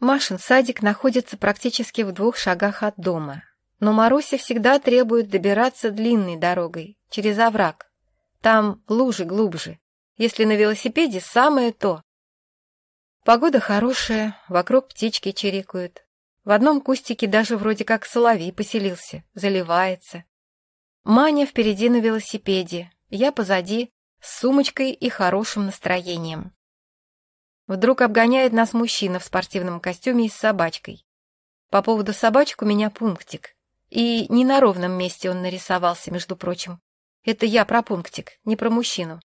Машин садик находится практически в двух шагах от дома, но Маруся всегда требует добираться длинной дорогой, через овраг. Там лужи глубже. Если на велосипеде, самое то. Погода хорошая, вокруг птички чирикают. В одном кустике даже вроде как соловей поселился, заливается. Маня впереди на велосипеде, я позади, с сумочкой и хорошим настроением. Вдруг обгоняет нас мужчина в спортивном костюме и с собачкой. По поводу собачек у меня пунктик. И не на ровном месте он нарисовался, между прочим. Это я про пунктик, не про мужчину.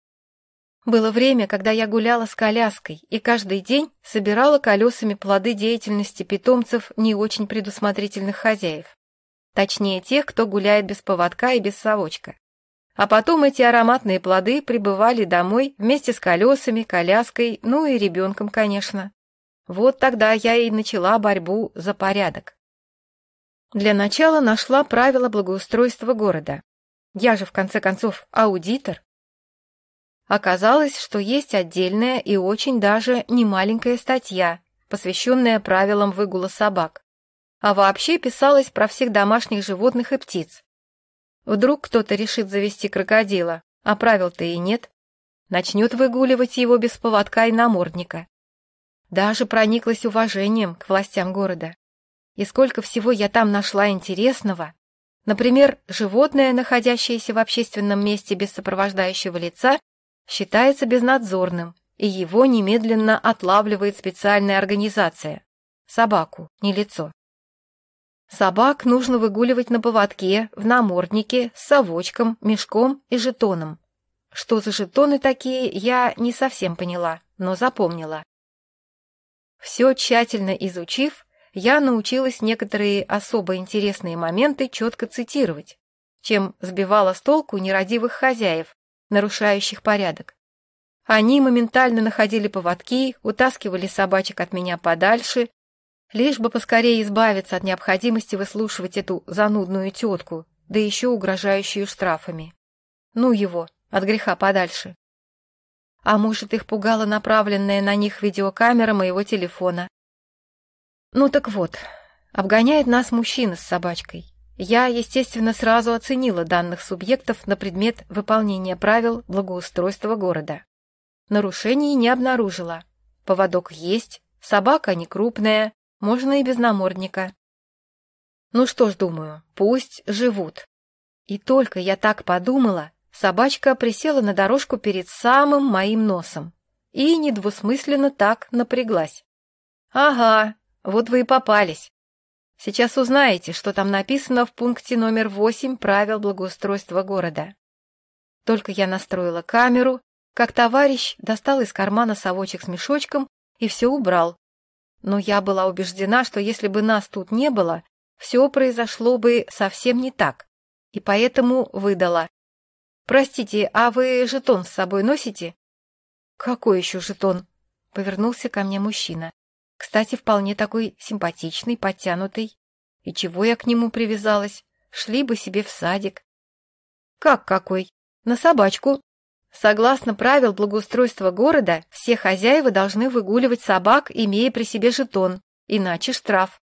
Было время, когда я гуляла с коляской и каждый день собирала колесами плоды деятельности питомцев не очень предусмотрительных хозяев. Точнее, тех, кто гуляет без поводка и без совочка. А потом эти ароматные плоды прибывали домой вместе с колесами, коляской, ну и ребенком, конечно. Вот тогда я и начала борьбу за порядок. Для начала нашла правила благоустройства города. Я же, в конце концов, аудитор. Оказалось, что есть отдельная и очень даже немаленькая статья, посвященная правилам выгула собак. А вообще писалось про всех домашних животных и птиц. Вдруг кто-то решит завести крокодила, а правил-то и нет. Начнет выгуливать его без поводка и намордника. Даже прониклась уважением к властям города. И сколько всего я там нашла интересного. Например, животное, находящееся в общественном месте без сопровождающего лица, считается безнадзорным, и его немедленно отлавливает специальная организация. Собаку, не лицо. Собак нужно выгуливать на поводке, в наморднике, с совочком, мешком и жетоном. Что за жетоны такие, я не совсем поняла, но запомнила. Все тщательно изучив, я научилась некоторые особо интересные моменты четко цитировать, чем сбивала с толку нерадивых хозяев, нарушающих порядок. Они моментально находили поводки, утаскивали собачек от меня подальше, лишь бы поскорее избавиться от необходимости выслушивать эту занудную тетку, да еще угрожающую штрафами. Ну его, от греха подальше. А может, их пугала направленная на них видеокамера моего телефона. Ну так вот, обгоняет нас мужчина с собачкой. Я, естественно, сразу оценила данных субъектов на предмет выполнения правил благоустройства города. Нарушений не обнаружила. Поводок есть, собака не крупная, можно и без намордника. Ну что ж, думаю, пусть живут. И только я так подумала, собачка присела на дорожку перед самым моим носом и недвусмысленно так напряглась. Ага, вот вы и попались. Сейчас узнаете, что там написано в пункте номер восемь правил благоустройства города. Только я настроила камеру, как товарищ достал из кармана совочек с мешочком и все убрал, но я была убеждена, что если бы нас тут не было, все произошло бы совсем не так, и поэтому выдала. «Простите, а вы жетон с собой носите?» «Какой еще жетон?» — повернулся ко мне мужчина. Кстати, вполне такой симпатичный, подтянутый. И чего я к нему привязалась? Шли бы себе в садик. «Как какой? На собачку», Согласно правил благоустройства города, все хозяева должны выгуливать собак, имея при себе жетон, иначе штраф.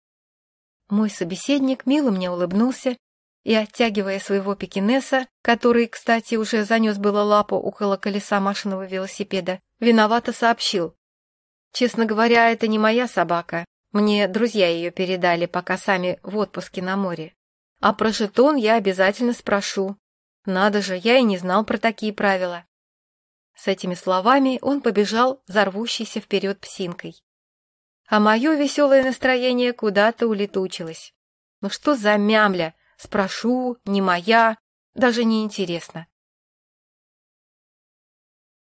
Мой собеседник мило мне улыбнулся и, оттягивая своего пекинеса, который, кстати, уже занес было лапу около колеса машинного велосипеда, виновато сообщил. «Честно говоря, это не моя собака. Мне друзья ее передали, пока сами в отпуске на море. А про жетон я обязательно спрошу. Надо же, я и не знал про такие правила. С этими словами он побежал за рвущейся вперед псинкой. А мое веселое настроение куда-то улетучилось. Ну что за мямля? Спрошу, не моя, даже не интересно.